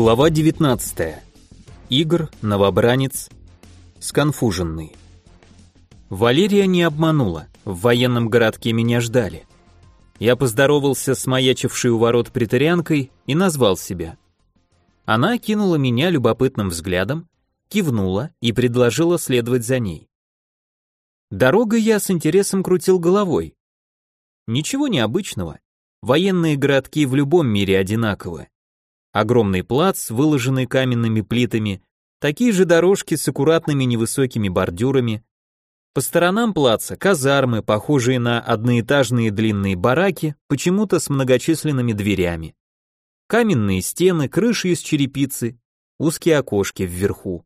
Глава 19. Игр, новобранец, сконфуженный. Валерия не обманула, в военном городке меня ждали. Я поздоровался с маячившей у ворот претарианкой и назвал себя. Она кинула меня любопытным взглядом, кивнула и предложила следовать за ней. Дорогой я с интересом крутил головой. Ничего необычного. Военные городки в любом мире одинаковы. Огромный плац, выложенный каменными плитами, такие же дорожки с аккуратными невысокими бордюрами. По сторонам плаца казармы, похожие на одноэтажные длинные бараки, почему-то с многочисленными дверями. Каменные стены, крыши из черепицы, узкие окошки вверху.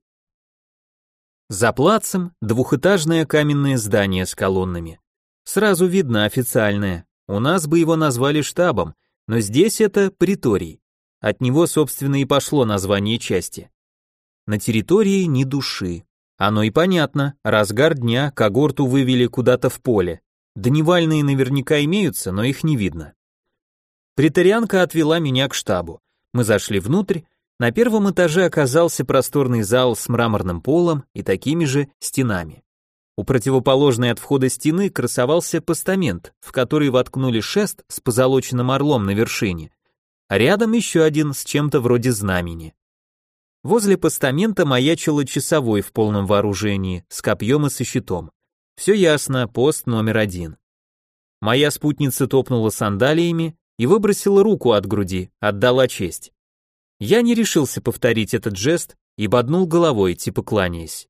За плацем двухэтажное каменное здание с колоннами. Сразу видно официальное. У нас бы его назвали штабом, но здесь это приторий. От него, собственно, и пошло название части. На территории ни души. Оно и понятно, разгар дня, когорту вывели куда-то в поле. Дневальные наверняка имеются, но их не видно. Притарианка отвела меня к штабу. Мы зашли внутрь, на первом этаже оказался просторный зал с мраморным полом и такими же стенами. У противоположной от входа стены красовался постамент, в который воткнули шест с позолоченным орлом на вершине, а рядом еще один с чем-то вроде знамени. Возле постамента маячило часовой в полном вооружении, с копьем и со щитом. Все ясно, пост номер один. Моя спутница топнула сандалиями и выбросила руку от груди, отдала честь. Я не решился повторить этот жест и боднул головой, типа кланяясь.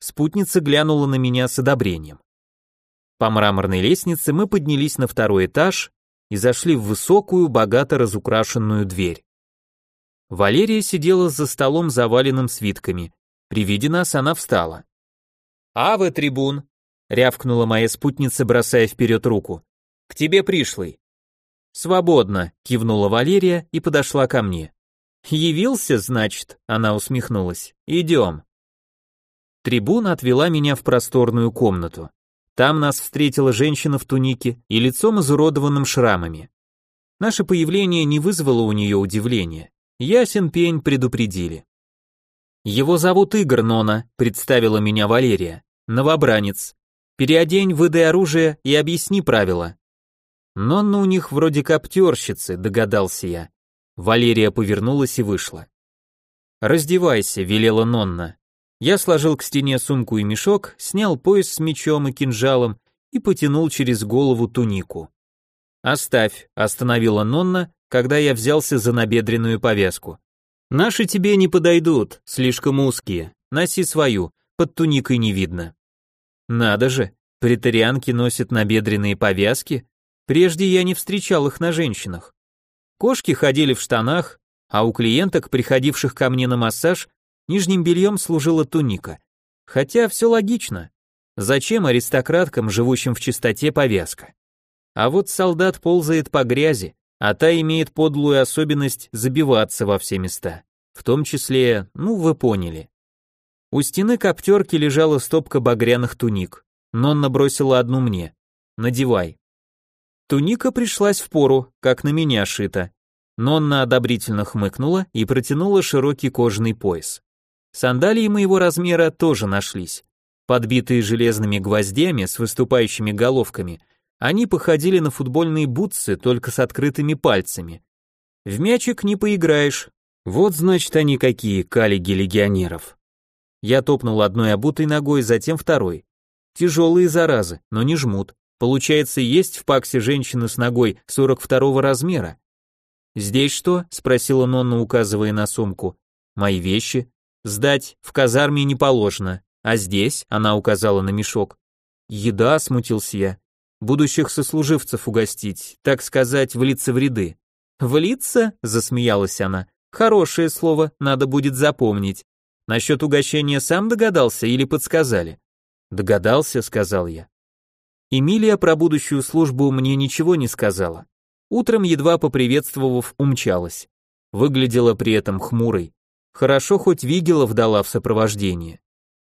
Спутница глянула на меня с одобрением. По мраморной лестнице мы поднялись на второй этаж и зашли в высокую, богато разукрашенную дверь. Валерия сидела за столом, заваленным свитками. При виде нас она встала. «Аве, трибун!» — рявкнула моя спутница, бросая вперед руку. «К тебе пришлый». «Свободно», — кивнула Валерия и подошла ко мне. «Явился, значит?» — она усмехнулась. «Идем». Трибун отвела меня в просторную комнату. Там нас встретила женщина в тунике и лицом изуродованным шрамами. Наше появление не вызвало у нее удивления. Ясен пень предупредили. Его зовут Игорь Нона, представила меня Валерия. Новобранец. Переодень, выдай оружие и объясни правила. Нонна у них вроде коптерщицы, догадался я. Валерия повернулась и вышла. «Раздевайся», — велела Нонна. Я сложил к стене сумку и мешок, снял пояс с мечом и кинжалом и потянул через голову тунику. «Оставь», — остановила Нонна, когда я взялся за набедренную повязку. «Наши тебе не подойдут, слишком узкие. Носи свою, под туникой не видно». «Надо же, претарианки носят набедренные повязки? Прежде я не встречал их на женщинах. Кошки ходили в штанах, а у клиенток, приходивших ко мне на массаж, Нижним бельем служила туника. Хотя все логично. Зачем аристократкам, живущим в чистоте, повязка? А вот солдат ползает по грязи, а та имеет подлую особенность забиваться во все места. В том числе, ну вы поняли. У стены коптерки лежала стопка багряных туник. Нонна бросила одну мне. «Надевай». Туника пришлась в пору, как на меня шита. Нонна одобрительно хмыкнула и протянула широкий кожаный пояс. Сандалии моего размера тоже нашлись. Подбитые железными гвоздями с выступающими головками, они походили на футбольные бутсы, только с открытыми пальцами. В мячик не поиграешь. Вот значит они какие, калиги легионеров. Я топнул одной обутой ногой, затем второй. Тяжелые заразы, но не жмут. Получается, есть в паксе женщина с ногой 42 размера. «Здесь что?» — спросила Нонна, указывая на сумку. «Мои вещи. Сдать в казарме не положено, а здесь, она указала на мешок. Еда, смутился я. Будущих сослуживцев угостить, так сказать, влиться в ряды. Влиться? засмеялась она. Хорошее слово, надо будет запомнить. Насчет угощения сам догадался или подсказали? Догадался, сказал я. Эмилия про будущую службу мне ничего не сказала. Утром, едва поприветствовав, умчалась. Выглядела при этом хмурой. Хорошо хоть Вигелов дала в сопровождение.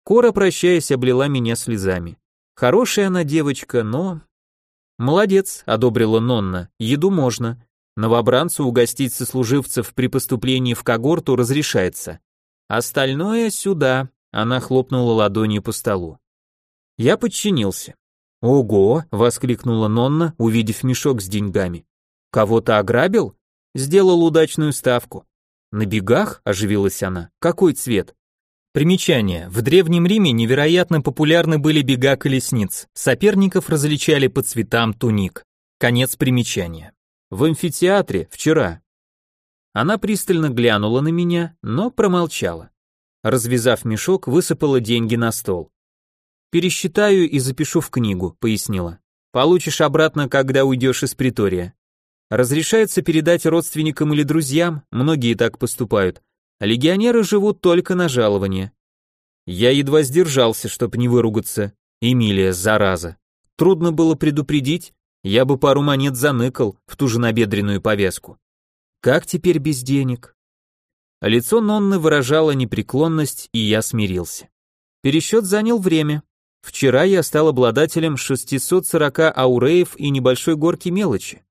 Кора, прощаясь, облила меня слезами. Хорошая она девочка, но... Молодец, одобрила Нонна, еду можно. Новобранцу угостить сослуживцев при поступлении в когорту разрешается. Остальное сюда, она хлопнула ладонью по столу. Я подчинился. Ого, воскликнула Нонна, увидев мешок с деньгами. Кого-то ограбил? Сделал удачную ставку. На бегах оживилась она. Какой цвет? Примечание. В Древнем Риме невероятно популярны были бега колесниц. Соперников различали по цветам туник. Конец примечания. В амфитеатре вчера. Она пристально глянула на меня, но промолчала. Развязав мешок, высыпала деньги на стол. «Пересчитаю и запишу в книгу», — пояснила. «Получишь обратно, когда уйдешь из притория. Разрешается передать родственникам или друзьям, многие так поступают. Легионеры живут только на жалование. Я едва сдержался, чтоб не выругаться. Эмилия, зараза. Трудно было предупредить, я бы пару монет заныкал в ту же набедренную повязку. Как теперь без денег? Лицо Нонны выражало непреклонность, и я смирился. Пересчет занял время. Вчера я стал обладателем 640 ауреев и небольшой горки мелочи.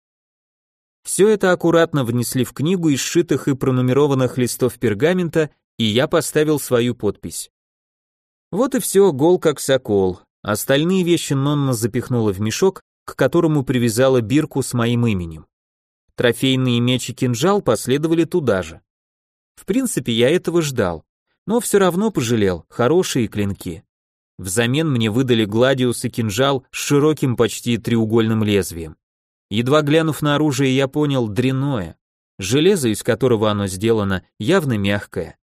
Все это аккуратно внесли в книгу из сшитых и пронумерованных листов пергамента, и я поставил свою подпись. Вот и все, гол как сокол. Остальные вещи Нонна запихнула в мешок, к которому привязала бирку с моим именем. Трофейные меч и кинжал последовали туда же. В принципе, я этого ждал, но все равно пожалел, хорошие клинки. Взамен мне выдали гладиус и кинжал с широким почти треугольным лезвием. Едва глянув на оружие, я понял дрянное. Железо, из которого оно сделано, явно мягкое.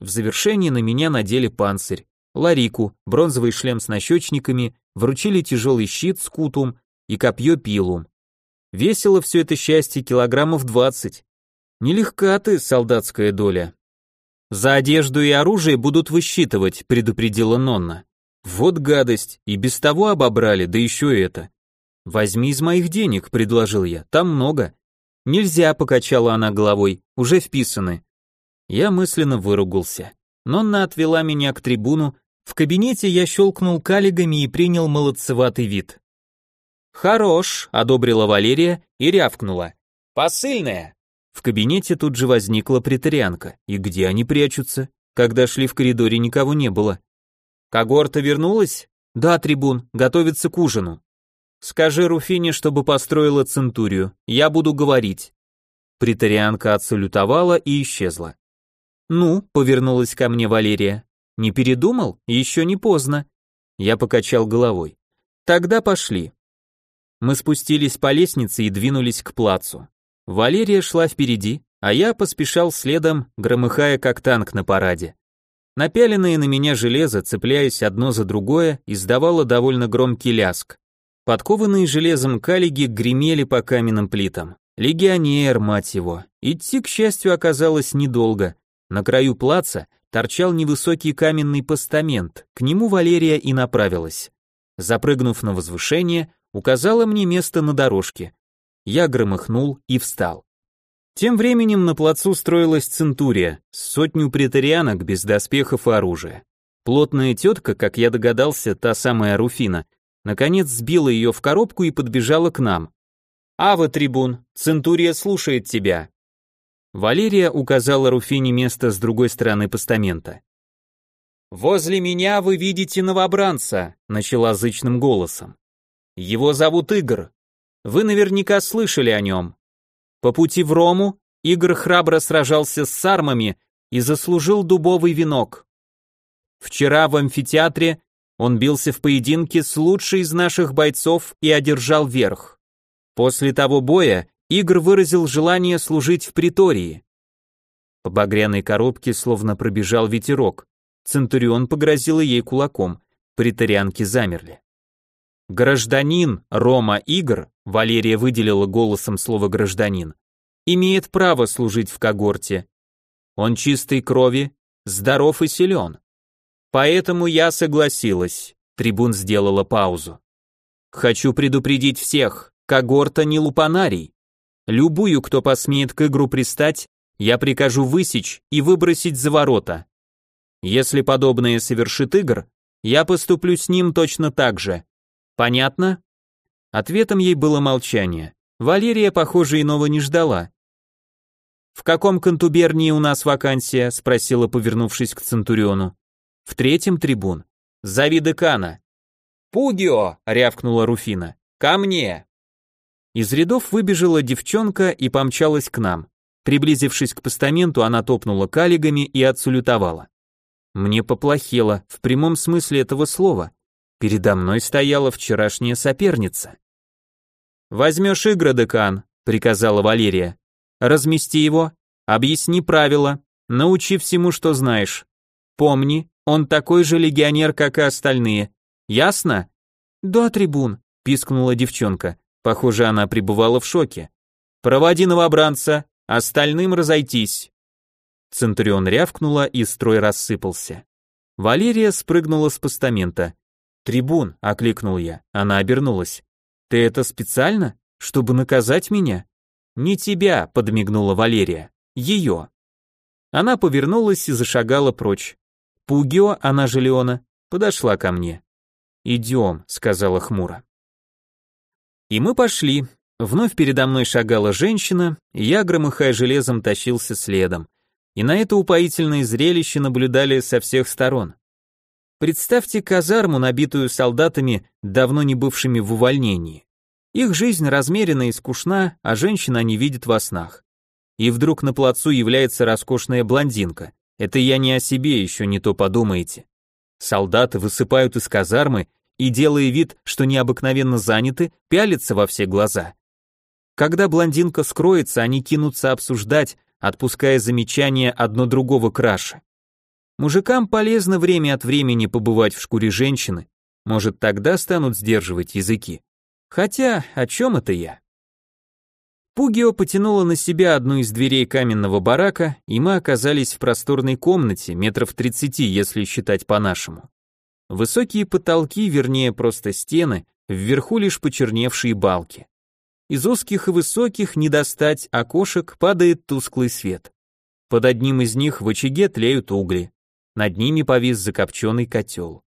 В завершении на меня надели панцирь, ларику, бронзовый шлем с нащечниками, вручили тяжелый щит с кутум и копье пилум. Весило все это счастье килограммов двадцать. Нелегка ты, солдатская доля. За одежду и оружие будут высчитывать, предупредила Нонна. Вот гадость, и без того обобрали, да еще это. «Возьми из моих денег», — предложил я, — «там много». «Нельзя», — покачала она головой, — «уже вписаны». Я мысленно выругался. Нонна отвела меня к трибуну, в кабинете я щелкнул калигами и принял молодцеватый вид. «Хорош», — одобрила Валерия и рявкнула. «Посыльная». В кабинете тут же возникла претарианка. И где они прячутся? Когда шли в коридоре, никого не было. «Когорта вернулась?» «Да, трибун, готовится к ужину». Скажи Руфине, чтобы построила центурию. Я буду говорить. Притарианка отсалютовала и исчезла. Ну, повернулась ко мне Валерия. Не передумал? Еще не поздно. Я покачал головой. Тогда пошли. Мы спустились по лестнице и двинулись к плацу. Валерия шла впереди, а я поспешал следом, громыхая как танк на параде. Напяленное на меня железо, цепляясь одно за другое, издавало довольно громкий ляск. Подкованные железом калиги гремели по каменным плитам. Легионер, мать его. Идти, к счастью, оказалось недолго. На краю плаца торчал невысокий каменный постамент, к нему Валерия и направилась. Запрыгнув на возвышение, указала мне место на дорожке. Я громыхнул и встал. Тем временем на плацу строилась центурия, сотню претарианок без доспехов и оружия. Плотная тетка, как я догадался, та самая Руфина, Наконец сбила ее в коробку и подбежала к нам. «Ава, трибун, Центурия слушает тебя». Валерия указала Руфине место с другой стороны постамента. «Возле меня вы видите новобранца», — начала зычным голосом. «Его зовут Игорь. Вы наверняка слышали о нем. По пути в Рому Игорь храбро сражался с сармами и заслужил дубовый венок. Вчера в амфитеатре он бился в поединке с лучшей из наших бойцов и одержал верх. После того боя Игорь выразил желание служить в притории. По багряной коробке словно пробежал ветерок. Центурион погрозил ей кулаком. Притарианки замерли. Гражданин Рома Игр, Валерия выделила голосом слово гражданин, имеет право служить в когорте. Он чистой крови, здоров и силен. Поэтому я согласилась. Трибун сделала паузу. Хочу предупредить всех, когорта не лупанарий. Любую, кто посмеет к игру пристать, я прикажу высечь и выбросить за ворота. Если подобное совершит игр, я поступлю с ним точно так же. Понятно? Ответом ей было молчание. Валерия, похоже, иного не ждала. «В каком контубернии у нас вакансия?» — спросила, повернувшись к Центуриону. «В третьем трибун. Зови декана». «Пугио!» — рявкнула Руфина. «Ко мне!» Из рядов выбежала девчонка и помчалась к нам. Приблизившись к постаменту, она топнула калигами и отсулютовала. Мне поплохело, в прямом смысле этого слова. Передо мной стояла вчерашняя соперница. «Возьмешь игры, декан», — приказала Валерия. «Размести его, объясни правила, научи всему, что знаешь. Помни, он такой же легионер, как и остальные. Ясно?» «Да, трибун», — пискнула девчонка. Похоже, она пребывала в шоке. «Проводи новобранца, Остальным разойтись. Центурион рявкнула, и строй рассыпался. Валерия спрыгнула с постамента. «Трибун», — окликнул я. Она обернулась. «Ты это специально? Чтобы наказать меня?» «Не тебя», — подмигнула Валерия. «Ее». Она повернулась и зашагала прочь. Пугио, она же Леона, подошла ко мне. «Идем», — сказала хмуро. И мы пошли, Вновь передо мной шагала женщина, я, громыхая железом, тащился следом. И на это упоительное зрелище наблюдали со всех сторон. Представьте казарму, набитую солдатами, давно не бывшими в увольнении. Их жизнь размерена и скучна, а женщин они видят во снах. И вдруг на плацу является роскошная блондинка. Это я не о себе, еще не то подумаете. Солдаты высыпают из казармы и, делая вид, что необыкновенно заняты, пялятся во все глаза. Когда блондинка скроется, они кинутся обсуждать, отпуская замечания одно другого краше. Мужикам полезно время от времени побывать в шкуре женщины, может тогда станут сдерживать языки. Хотя, о чем это я? Пугио потянула на себя одну из дверей каменного барака, и мы оказались в просторной комнате, метров 30, если считать по-нашему. Высокие потолки, вернее просто стены, вверху лишь почерневшие балки. Из узких и высоких не достать окошек падает тусклый свет. Под одним из них в очаге тлеют угли. Над ними повис закопченный котел.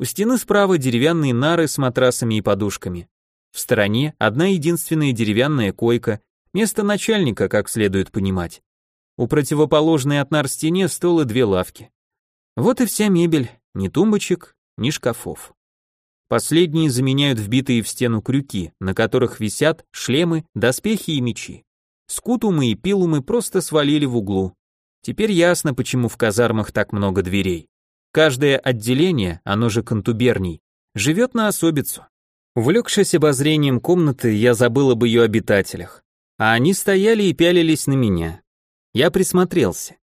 У стены справа деревянные нары с матрасами и подушками. В стороне одна единственная деревянная койка, место начальника, как следует понимать. У противоположной от нар стене стол и две лавки. Вот и вся мебель, ни тумбочек, ни шкафов. Последние заменяют вбитые в стену крюки, на которых висят шлемы, доспехи и мечи. Скутумы и пилумы просто свалили в углу. Теперь ясно, почему в казармах так много дверей. Каждое отделение, оно же контуберний, живет на особицу. Увлекшись обозрением комнаты, я забыл об ее обитателях. А они стояли и пялились на меня. Я присмотрелся.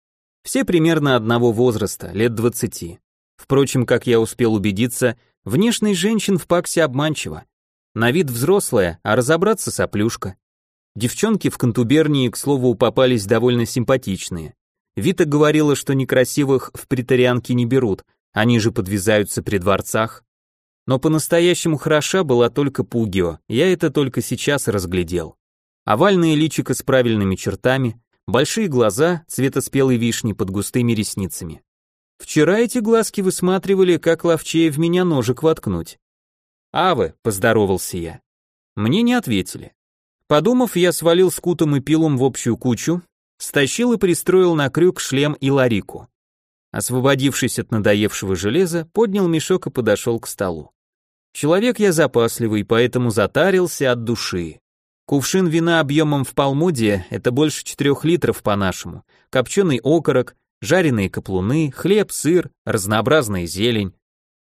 Все примерно одного возраста, лет двадцати. Впрочем, как я успел убедиться, Внешность женщин в паксе обманчива. На вид взрослая, а разобраться соплюшка. Девчонки в контубернии, к слову, попались довольно симпатичные. Вита говорила, что некрасивых в притарианки не берут, они же подвязаются при дворцах. Но по-настоящему хороша была только Пугио, я это только сейчас разглядел. Овальное личико с правильными чертами, большие глаза, цвета спелой вишни под густыми ресницами. Вчера эти глазки высматривали, как ловчее в меня ножик воткнуть. «А вы», — поздоровался я. Мне не ответили. Подумав, я свалил скутом и пилом в общую кучу, стащил и пристроил на крюк шлем и ларику. Освободившись от надоевшего железа, поднял мешок и подошел к столу. Человек я запасливый, поэтому затарился от души. Кувшин вина объемом в полмудия – это больше четырех литров по-нашему, копченый окорок, жареные каплуны, хлеб, сыр, разнообразная зелень.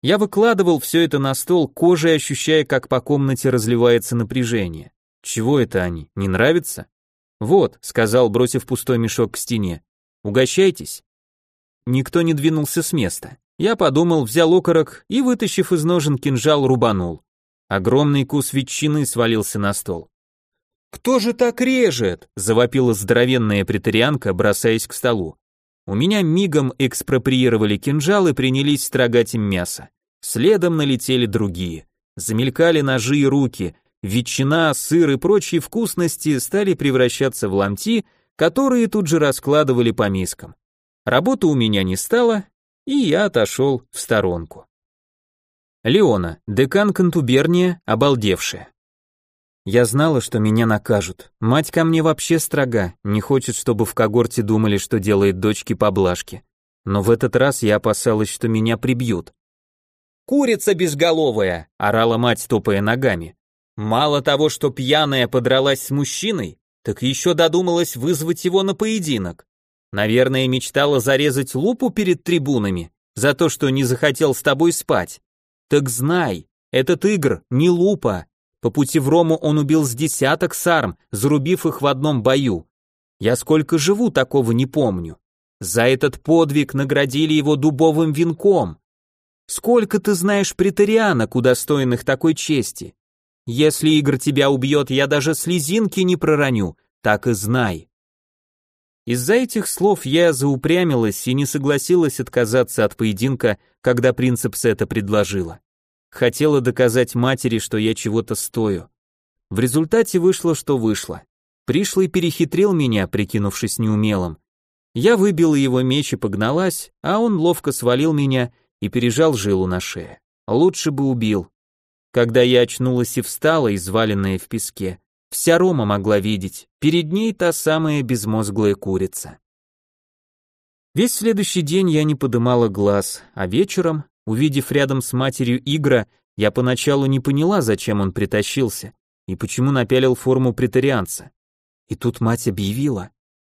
Я выкладывал все это на стол, кожей ощущая, как по комнате разливается напряжение. Чего это они, не нравится? Вот, сказал, бросив пустой мешок к стене. Угощайтесь. Никто не двинулся с места. Я подумал, взял окорок и, вытащив из ножен кинжал, рубанул. Огромный кус ветчины свалился на стол. «Кто же так режет?» – завопила здоровенная претарианка, бросаясь к столу. У меня мигом экспроприировали кинжал и принялись строгать им мясо. Следом налетели другие. Замелькали ножи и руки. Ветчина, сыр и прочие вкусности стали превращаться в ломти, которые тут же раскладывали по мискам. Работы у меня не стало, и я отошел в сторонку. Леона, декан контуберния, обалдевшая. Я знала, что меня накажут. Мать ко мне вообще строга, не хочет, чтобы в когорте думали, что делает дочки поблажки. Но в этот раз я опасалась, что меня прибьют. «Курица безголовая!» – орала мать, топая ногами. Мало того, что пьяная подралась с мужчиной, так еще додумалась вызвать его на поединок. Наверное, мечтала зарезать лупу перед трибунами за то, что не захотел с тобой спать. Так знай, этот Игр не лупа, по пути в Рому он убил с десяток сарм, зарубив их в одном бою. Я сколько живу, такого не помню. За этот подвиг наградили его дубовым венком. Сколько ты знаешь претарианок, удостоенных такой чести? Если Игорь тебя убьет, я даже слезинки не пророню, так и знай. Из-за этих слов я заупрямилась и не согласилась отказаться от поединка, когда принцепс это предложила. Хотела доказать матери, что я чего-то стою. В результате вышло, что вышло. Пришлый перехитрил меня, прикинувшись неумелым. Я выбила его меч и погналась, а он ловко свалил меня и пережал жилу на шее. Лучше бы убил. Когда я очнулась и встала, изваленная в песке, вся Рома могла видеть, перед ней та самая безмозглая курица. Весь следующий день я не подымала глаз, а вечером, Увидев рядом с матерью Игра, я поначалу не поняла, зачем он притащился и почему напялил форму претарианца. И тут мать объявила.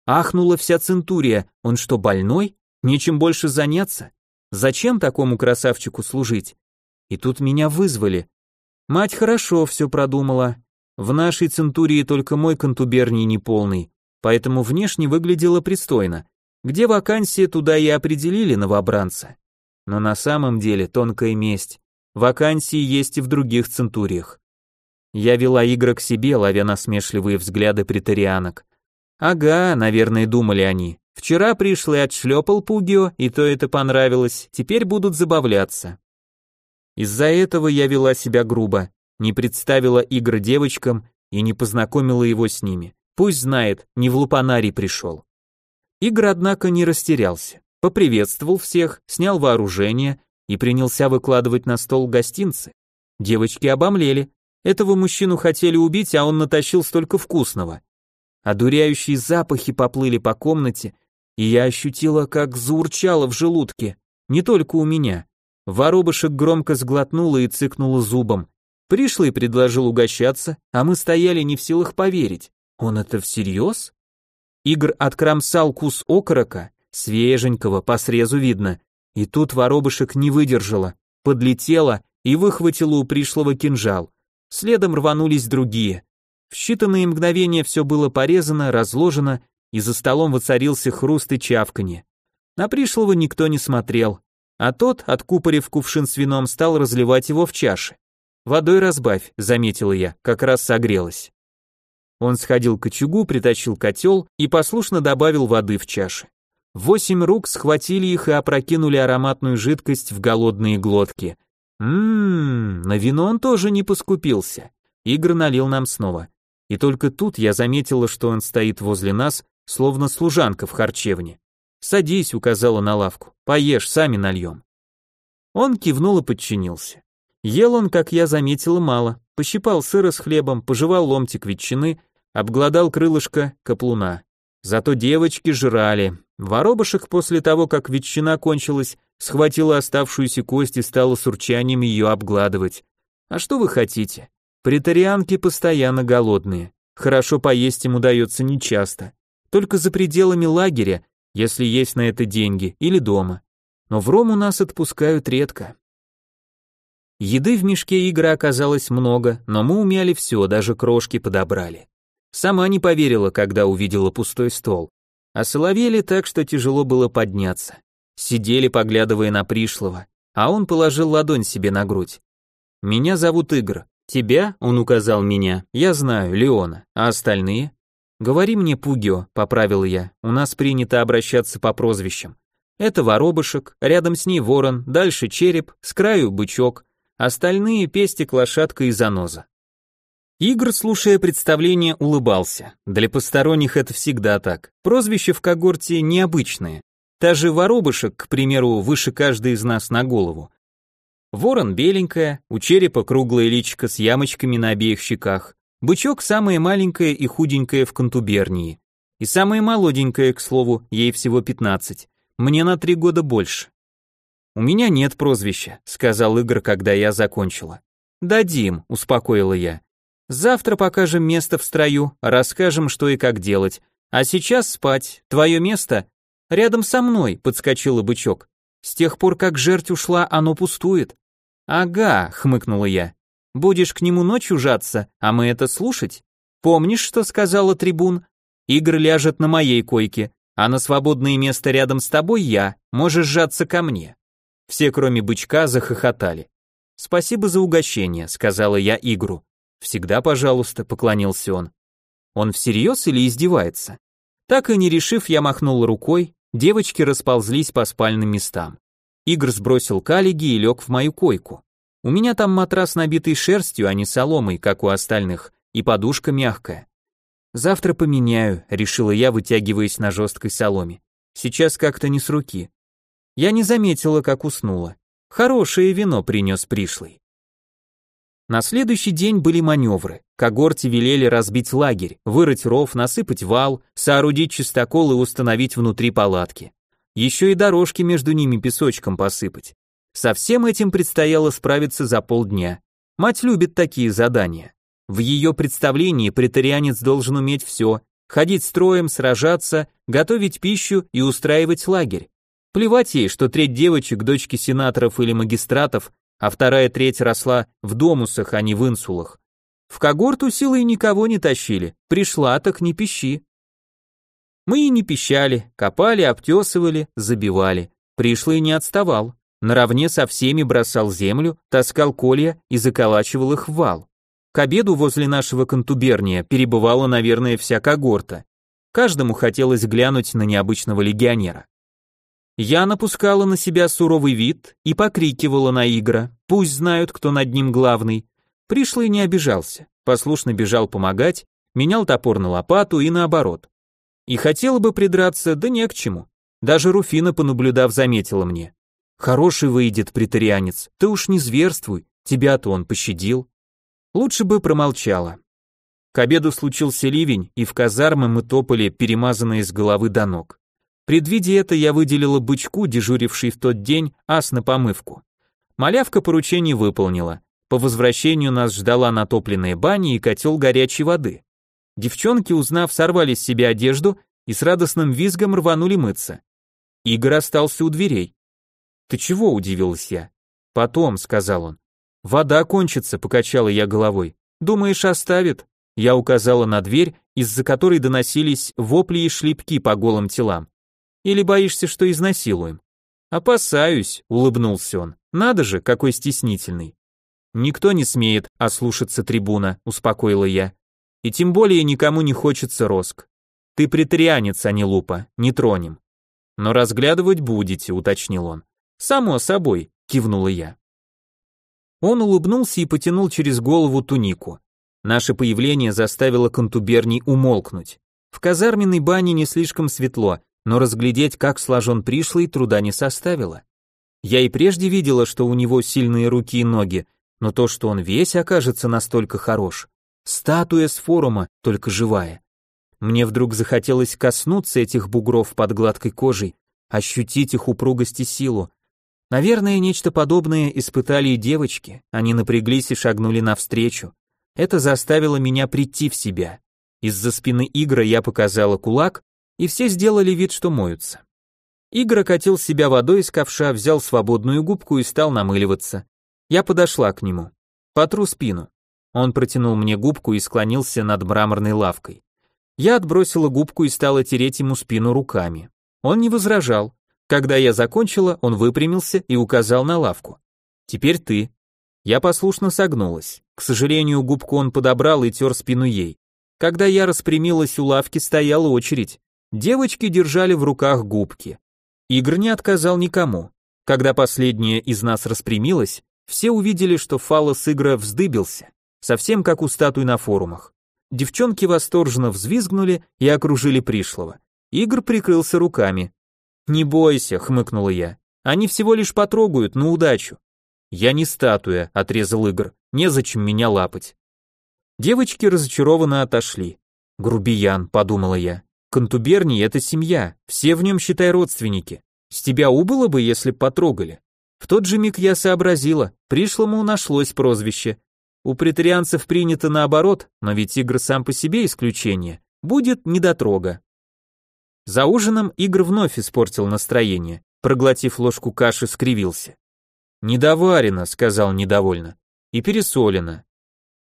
Ахнула вся центурия, он что, больной? Нечем больше заняться? Зачем такому красавчику служить? И тут меня вызвали. Мать хорошо все продумала. В нашей центурии только мой контуберний неполный, поэтому внешне выглядело пристойно. Где вакансия, туда и определили новобранца. Но на самом деле тонкая месть. Вакансии есть и в других центуриях. Я вела Игра к себе, ловя насмешливые взгляды притарианок. Ага, наверное, думали они. Вчера пришлый отшлепал Пугио, и то это понравилось, теперь будут забавляться. Из-за этого я вела себя грубо, не представила Игр девочкам и не познакомила его с ними. Пусть знает, не в лупанарий пришел. Игр, однако, не растерялся поприветствовал всех, снял вооружение и принялся выкладывать на стол гостинцы. Девочки обомлели. Этого мужчину хотели убить, а он натащил столько вкусного. Одуряющие запахи поплыли по комнате, и я ощутила, как заурчало в желудке. Не только у меня. Воробышек громко сглотнула и цыкнула зубом. Пришлый предложил угощаться, а мы стояли не в силах поверить. Он это всерьез? Игорь откромсал кус окорока Свеженького, по срезу видно. И тут воробышек не выдержала, подлетела и выхватила у пришлого кинжал. Следом рванулись другие. В считанные мгновения все было порезано, разложено, и за столом воцарился хруст и чавканье. На пришлого никто не смотрел, а тот, откупорив кувшин с вином, стал разливать его в чаши. «Водой разбавь», — заметила я, как раз согрелась. Он сходил к очагу, притащил котел и послушно добавил воды в чаши. Восемь рук схватили их и опрокинули ароматную жидкость в голодные глотки. Ммм, на вино он тоже не поскупился. Игорь налил нам снова. И только тут я заметила, что он стоит возле нас, словно служанка в харчевне. «Садись», — указала на лавку, — «поешь, сами нальем». Он кивнул и подчинился. Ел он, как я заметила, мало, пощипал сыра с хлебом, пожевал ломтик ветчины, обглодал крылышко каплуна. Зато девочки жрали. Воробушек после того, как ветчина кончилась, схватила оставшуюся кость и стала с урчанием ее обгладывать. А что вы хотите? Притарианки постоянно голодные. Хорошо поесть им удается нечасто. Только за пределами лагеря, если есть на это деньги, или дома. Но в Рому нас отпускают редко. Еды в мешке игры оказалось много, но мы умяли все, даже крошки подобрали. Сама не поверила, когда увидела пустой стол. А соловели так, что тяжело было подняться. Сидели, поглядывая на пришлого, а он положил ладонь себе на грудь. «Меня зовут Игр. Тебя, он указал меня, я знаю, Леона, а остальные?» «Говори мне, Пугио», — поправил я, у нас принято обращаться по прозвищам. Это воробышек, рядом с ней ворон, дальше череп, с краю бычок, остальные пестик, лошадка и заноза. Игр, слушая представление, улыбался. Для посторонних это всегда так. Прозвище в когорте необычное. Та же воробышек, к примеру, выше каждой из нас на голову. Ворон беленькая, у черепа круглое личико с ямочками на обеих щеках. Бычок самая маленькая и худенькая в контубернии. И самая молоденькая, к слову, ей всего 15. Мне на три года больше. «У меня нет прозвища», — сказал Игорь, когда я закончила. «Дадим», — успокоила я. «Завтра покажем место в строю, расскажем, что и как делать. А сейчас спать. Твое место рядом со мной», — подскочила бычок. «С тех пор, как жерть ушла, оно пустует». «Ага», — хмыкнула я. «Будешь к нему ночью жаться, а мы это слушать? Помнишь, что сказала трибун? Игорь ляжет на моей койке, а на свободное место рядом с тобой я, можешь сжаться ко мне». Все, кроме бычка, захохотали. «Спасибо за угощение», — сказала я Игру. «Всегда, пожалуйста», — поклонился он. Он всерьез или издевается? Так и не решив, я махнул рукой, девочки расползлись по спальным местам. Игр сбросил калиги и лег в мою койку. У меня там матрас, набитый шерстью, а не соломой, как у остальных, и подушка мягкая. Завтра поменяю, решила я, вытягиваясь на жесткой соломе. Сейчас как-то не с руки. Я не заметила, как уснула. Хорошее вино принес пришлый. На следующий день были маневры. Когорте велели разбить лагерь, вырыть ров, насыпать вал, соорудить чистокол и установить внутри палатки. Еще и дорожки между ними песочком посыпать. Со всем этим предстояло справиться за полдня. Мать любит такие задания. В ее представлении претарианец должен уметь все, ходить строем, сражаться, готовить пищу и устраивать лагерь. Плевать ей, что треть девочек дочки сенаторов или магистратов, а вторая треть росла в домусах, а не в инсулах. В когорту силой никого не тащили, пришла так не пищи. Мы и не пищали, копали, обтесывали, забивали. Пришлый не отставал, наравне со всеми бросал землю, таскал колья и заколачивал их в вал. К обеду возле нашего контуберния перебывала, наверное, вся когорта. Каждому хотелось глянуть на необычного легионера. Я напускала на себя суровый вид и покрикивала на Игра, пусть знают, кто над ним главный. Пришлый не обижался, послушно бежал помогать, менял топор на лопату и наоборот. И хотела бы придраться, да не к чему. Даже Руфина, понаблюдав, заметила мне. Хороший выйдет притарианец, ты уж не зверствуй, тебя-то он пощадил. Лучше бы промолчала. К обеду случился ливень, и в казармы мы топали, перемазанные с головы до ног. Предвидя это, я выделила бычку, дежуривший в тот день, ас на помывку. Малявка поручение выполнила. По возвращению нас ждала натопленная баня и котел горячей воды. Девчонки, узнав, сорвали с себя одежду и с радостным визгом рванули мыться. Игорь остался у дверей. «Ты чего?» – удивилась я. «Потом», – сказал он. «Вода кончится», – покачала я головой. «Думаешь, оставит?» Я указала на дверь, из-за которой доносились вопли и шлепки по голым телам. Или боишься, что изнасилуем? Опасаюсь, улыбнулся он. Надо же, какой стеснительный. Никто не смеет ослушаться трибуна, успокоила я. И тем более никому не хочется роск. Ты претарианец, а не лупа, не тронем. Но разглядывать будете, уточнил он. Само собой, кивнула я. Он улыбнулся и потянул через голову тунику. Наше появление заставило контуберний умолкнуть. В казарменной бане не слишком светло, но разглядеть, как сложен пришлый, труда не составило. Я и прежде видела, что у него сильные руки и ноги, но то, что он весь окажется настолько хорош. Статуя с форума, только живая. Мне вдруг захотелось коснуться этих бугров под гладкой кожей, ощутить их упругость и силу. Наверное, нечто подобное испытали и девочки, они напряглись и шагнули навстречу. Это заставило меня прийти в себя. Из-за спины Игра я показала кулак, и все сделали вид, что моются. Игорь окатил себя водой из ковша, взял свободную губку и стал намыливаться. Я подошла к нему. Потру спину. Он протянул мне губку и склонился над мраморной лавкой. Я отбросила губку и стала тереть ему спину руками. Он не возражал. Когда я закончила, он выпрямился и указал на лавку. «Теперь ты». Я послушно согнулась. К сожалению, губку он подобрал и тер спину ей. Когда я распрямилась у лавки, стояла очередь. Девочки держали в руках губки. Игорь не отказал никому. Когда последняя из нас распрямилась, все увидели, что фалос Игра вздыбился, совсем как у статуй на форумах. Девчонки восторженно взвизгнули и окружили пришлого. Игорь прикрылся руками. «Не бойся», — хмыкнула я. «Они всего лишь потрогают на удачу». «Я не статуя», — отрезал Игорь. «Незачем меня лапать». Девочки разочарованно отошли. Грубиян, подумала я. Контуберний — это семья, все в нем, считай, родственники. С тебя убыло бы, если потрогали. В тот же миг я сообразила, пришлому нашлось прозвище. У претарианцев принято наоборот, но ведь Игр сам по себе исключение. Будет недотрога. За ужином Игр вновь испортил настроение. Проглотив ложку каши, скривился. «Недоварено», — сказал недовольно. «И пересолено».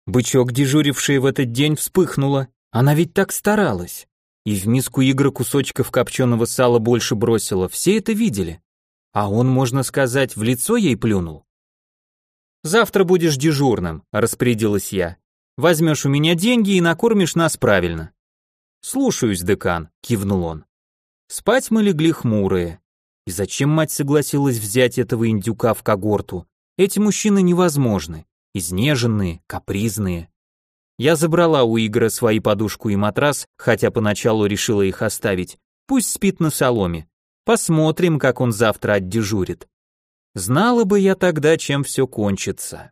Бычок, дежуривший в этот день, вспыхнула. Она ведь так старалась. И в миску Игра кусочков копченого сала больше бросила. Все это видели. А он, можно сказать, в лицо ей плюнул. «Завтра будешь дежурным», — распорядилась я. «Возьмешь у меня деньги и накормишь нас правильно». «Слушаюсь, декан», — кивнул он. Спать мы легли хмурые. И зачем мать согласилась взять этого индюка в когорту? Эти мужчины невозможны. Изнеженные, капризные. Я забрала у Игоря свои подушку и матрас, хотя поначалу решила их оставить. Пусть спит на соломе. Посмотрим, как он завтра отдежурит. Знала бы я тогда, чем все кончится.